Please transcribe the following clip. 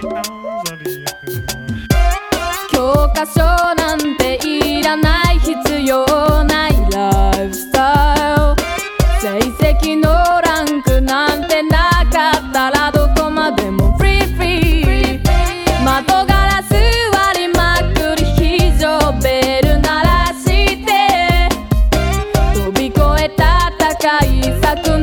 教科書なんていらない必要ないライフスタイル。成績のランクなんてなかったらどこまでもフリーフリー。窓ガラス割りまくり非常ベル鳴らして。飛び越えた高い柵